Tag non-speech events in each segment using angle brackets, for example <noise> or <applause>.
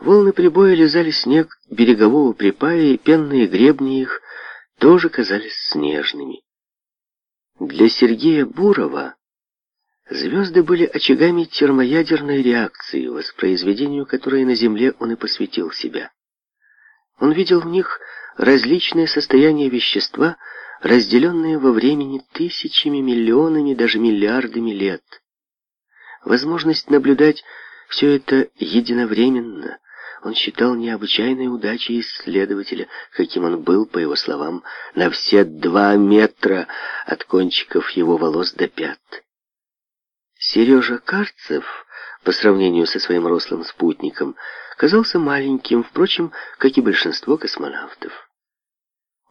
Волны прибоя лизали снег берегового припая, и пенные гребни их тоже казались снежными. Для Сергея Бурова звезды были очагами термоядерной реакции, воспроизведению которой на Земле он и посвятил себя. Он видел в них различные состояния вещества, разделенные во времени тысячами, миллионами, даже миллиардами лет. Возможность наблюдать все это единовременно, он считал необычайной удачей исследователя, каким он был, по его словам, на все два метра от кончиков его волос до пят. Сережа Карцев, по сравнению со своим рослым спутником, казался маленьким, впрочем, как и большинство космонавтов.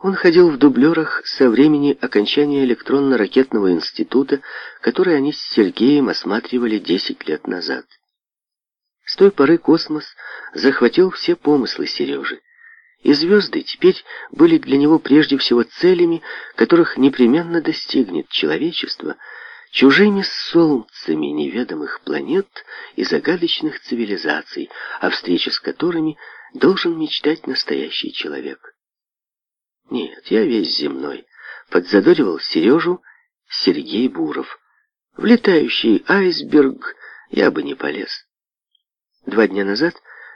Он ходил в дублерах со времени окончания электронно-ракетного института, который они с Сергеем осматривали 10 лет назад. С той поры космос захватил все помыслы Сережи. И звезды теперь были для него прежде всего целями, которых непременно достигнет человечество, чужими солнцами неведомых планет и загадочных цивилизаций, о встрече с которыми должен мечтать настоящий человек. Нет, я весь земной, подзадоривал Сережу Сергей Буров. В летающий айсберг я бы не полез. Два дня назад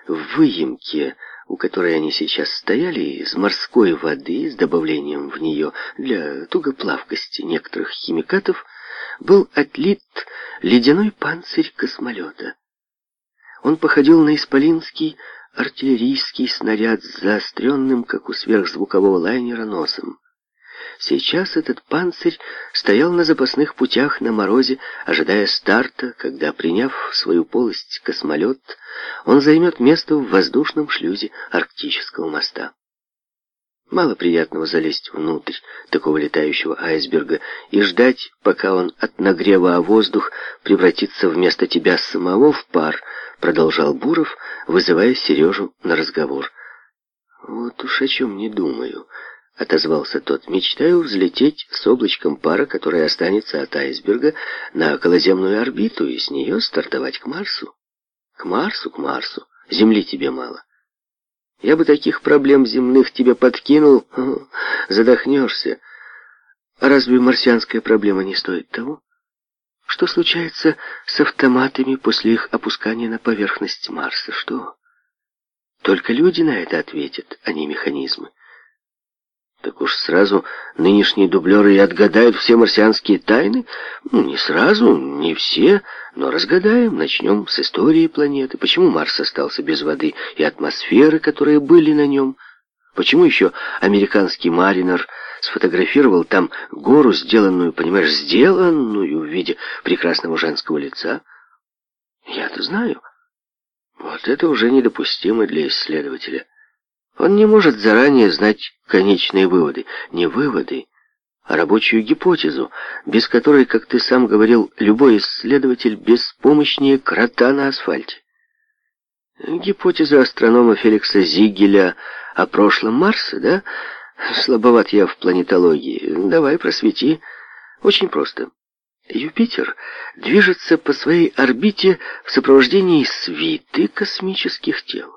в выемке, у которой они сейчас стояли, из морской воды с добавлением в нее для тугоплавкости некоторых химикатов, был отлит ледяной панцирь космолета. Он походил на исполинский артиллерийский снаряд с заостренным, как у сверхзвукового лайнера, носом. Сейчас этот панцирь стоял на запасных путях на морозе, ожидая старта, когда, приняв свою полость космолет, он займет место в воздушном шлюзе Арктического моста. Мало приятного залезть внутрь такого летающего айсберга и ждать, пока он от нагрева о воздух превратится вместо тебя самого в пар, продолжал Буров, вызывая Сережу на разговор. «Вот уж о чем не думаю», — отозвался тот. «Мечтаю взлететь с облачком пара, которое останется от айсберга, на околоземную орбиту и с нее стартовать к Марсу. К Марсу, к Марсу. Земли тебе мало. Я бы таких проблем земных тебе подкинул, <laughs> задохнешься. А разве марсианская проблема не стоит того? Что случается с автоматами после их опускания на поверхность Марса? Что? Только люди на это ответят, а не механизмы». Так уж сразу нынешние дублеры и отгадают все марсианские тайны? Ну, не сразу, не все, но разгадаем. Начнем с истории планеты. Почему Марс остался без воды и атмосферы, которые были на нем? Почему еще американский маринер сфотографировал там гору, сделанную, понимаешь, сделанную в виде прекрасного женского лица? Я-то знаю. Вот это уже недопустимо для исследователя. Он не может заранее знать конечные выводы. Не выводы, а рабочую гипотезу, без которой, как ты сам говорил, любой исследователь беспомощнее крота на асфальте. Гипотеза астронома Феликса Зигеля о прошлом Марса, да? Слабоват я в планетологии. Давай, просвети. Очень просто. Юпитер движется по своей орбите в сопровождении свиты космических тел.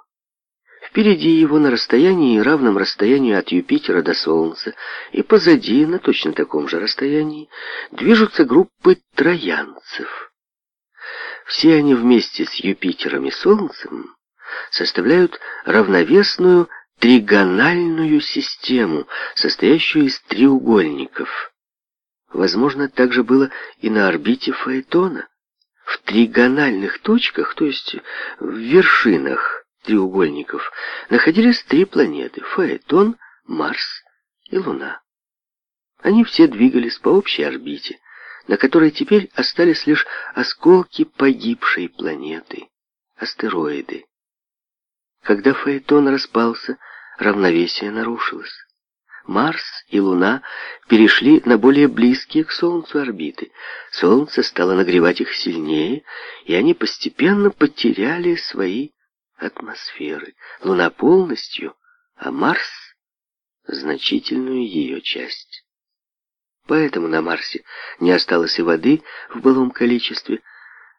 Впереди его на расстоянии, равном расстоянию от Юпитера до Солнца, и позади, на точно таком же расстоянии, движутся группы троянцев. Все они вместе с Юпитером и Солнцем составляют равновесную тригональную систему, состоящую из треугольников. Возможно, так же было и на орбите Фаэтона. В тригональных точках, то есть в вершинах, треугольников находились три планеты – Фаэтон, Марс и Луна. Они все двигались по общей орбите, на которой теперь остались лишь осколки погибшей планеты – астероиды. Когда Фаэтон распался, равновесие нарушилось. Марс и Луна перешли на более близкие к Солнцу орбиты. Солнце стало нагревать их сильнее, и они постепенно потеряли свои атмосферы. Луна полностью, а Марс — значительную ее часть. Поэтому на Марсе не осталось и воды в былом количестве,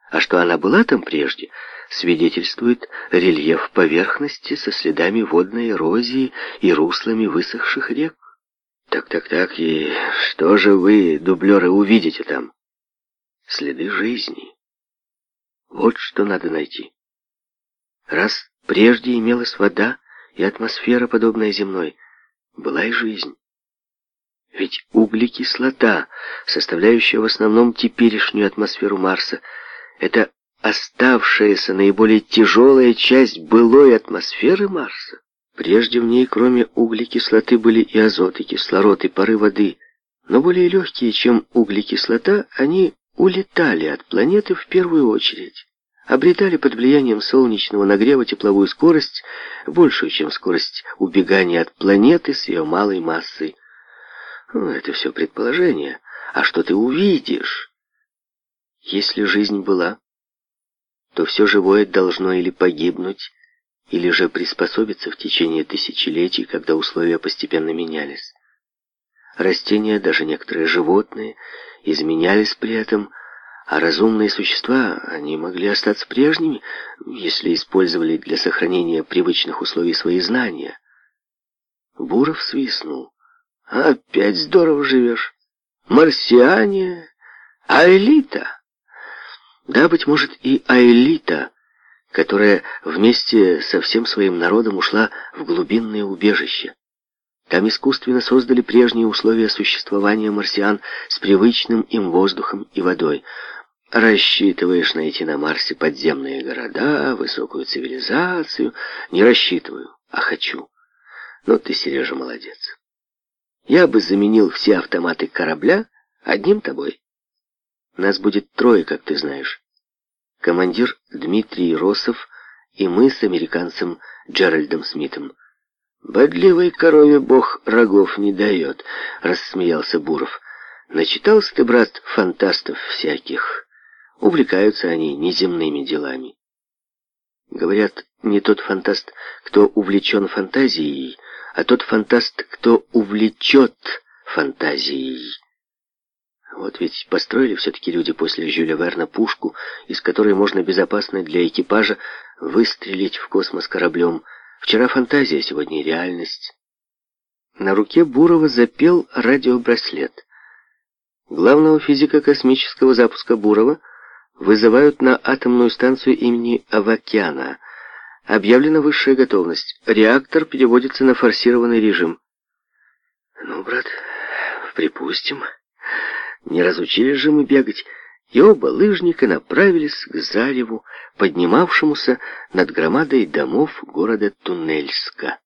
а что она была там прежде, свидетельствует рельеф поверхности со следами водной эрозии и руслами высохших рек. Так-так-так, и что же вы, дублеры, увидите там? Следы жизни. Вот что надо найти. Раз прежде имелась вода и атмосфера, подобная земной, была и жизнь. Ведь углекислота, составляющая в основном теперешнюю атмосферу Марса, это оставшаяся наиболее тяжелая часть былой атмосферы Марса. Прежде в ней, кроме углекислоты, были и азот, и кислород, и пары воды. Но более легкие, чем углекислота, они улетали от планеты в первую очередь обретали под влиянием солнечного нагрева тепловую скорость, большую, чем скорость убегания от планеты с ее малой массой. Ну, это все предположение. А что ты увидишь? Если жизнь была, то все живое должно или погибнуть, или же приспособиться в течение тысячелетий, когда условия постепенно менялись. Растения, даже некоторые животные, изменялись при этом, а разумные существа, они могли остаться прежними, если использовали для сохранения привычных условий свои знания. Буров свистнул. «Опять здорово живешь. Марсиане, Аэлита!» Да, быть может, и Аэлита, которая вместе со всем своим народом ушла в глубинные убежища. Там искусственно создали прежние условия существования марсиан с привычным им воздухом и водой – Рассчитываешь найти на Марсе подземные города, высокую цивилизацию? Не рассчитываю, а хочу. Но ты, Сережа, молодец. Я бы заменил все автоматы корабля одним тобой. Нас будет трое, как ты знаешь. Командир Дмитрий Росов и мы с американцем Джеральдом Смитом. «Бодливой корове бог рогов не дает», — рассмеялся Буров. «Начитался ты, брат, фантастов всяких» увлекаются они неземными делами. Говорят, не тот фантаст, кто увлечен фантазией, а тот фантаст, кто увлечет фантазией. Вот ведь построили все-таки люди после Жюля Верна пушку, из которой можно безопасно для экипажа выстрелить в космос кораблем. Вчера фантазия, сегодня реальность. На руке Бурова запел радиобраслет. Главного физика космического запуска Бурова — вызывают на атомную станцию имени Авакяна. Объявлена высшая готовность. Реактор переводится на форсированный режим. Ну, брат, припустим. Не разучили же мы бегать. И оба лыжника направились к зареву, поднимавшемуся над громадой домов города Туннельска.